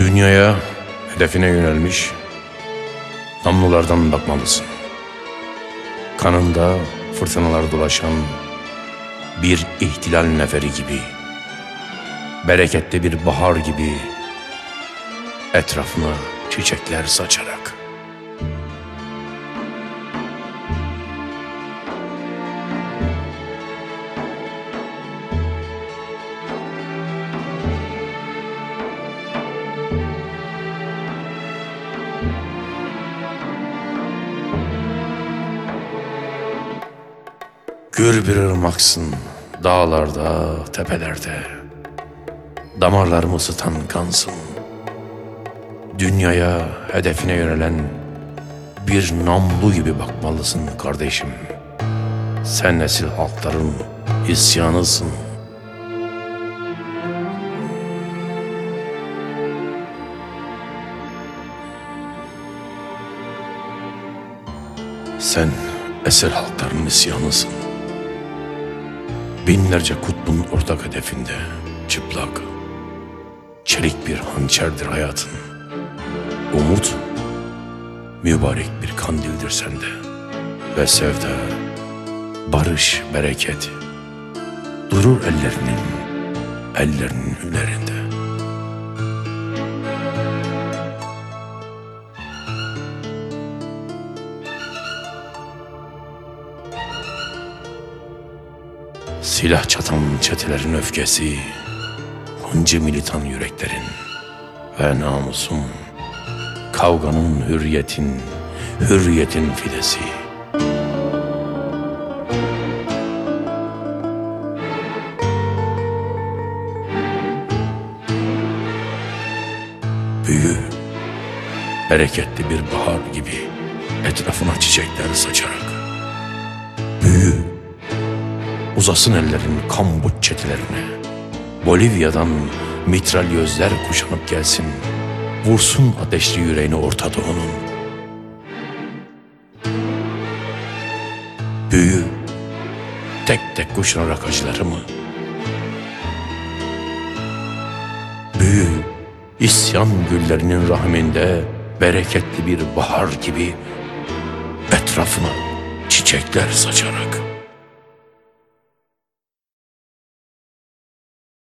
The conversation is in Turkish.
Dünyaya, hedefine yönelmiş namlulardan bakmalısın. Kanında fırtınalar dolaşan bir ihtilal neferi gibi, bereketli bir bahar gibi etrafına çiçekler saçarak. Gür bir ırmaksın dağlarda, tepelerde. Damarlarımı ısıtan kansın. Dünyaya, hedefine yönelen bir namlu gibi bakmalısın kardeşim. Sen nesil halkların isyanısın. Sen eser halkların isyanısın. Binlerce kutbun ortak hedefinde çıplak, çelik bir hançerdir hayatın. Umut, mübarek bir kandildir sende. Ve sevda, barış, bereket, durur ellerinin, ellerinin hünerinde. Silah çatan çetelerin öfkesi, hıncı militan yüreklerin ve namusun, kavganın hürriyetin, hürriyetin fidesi. Büyü, bereketli bir bahar gibi etrafına çiçekler saçarak. Büyü, Uzasın ellerin Kambuç çetelerine. Bolivya'dan mitralyözler kuşanıp gelsin. Vursun ateşli yüreğini Orta Doğu'nun. Büyü, tek tek kuşanarak acılarımı. Büyü, isyan güllerinin rahminde bereketli bir bahar gibi etrafına çiçekler saçarak.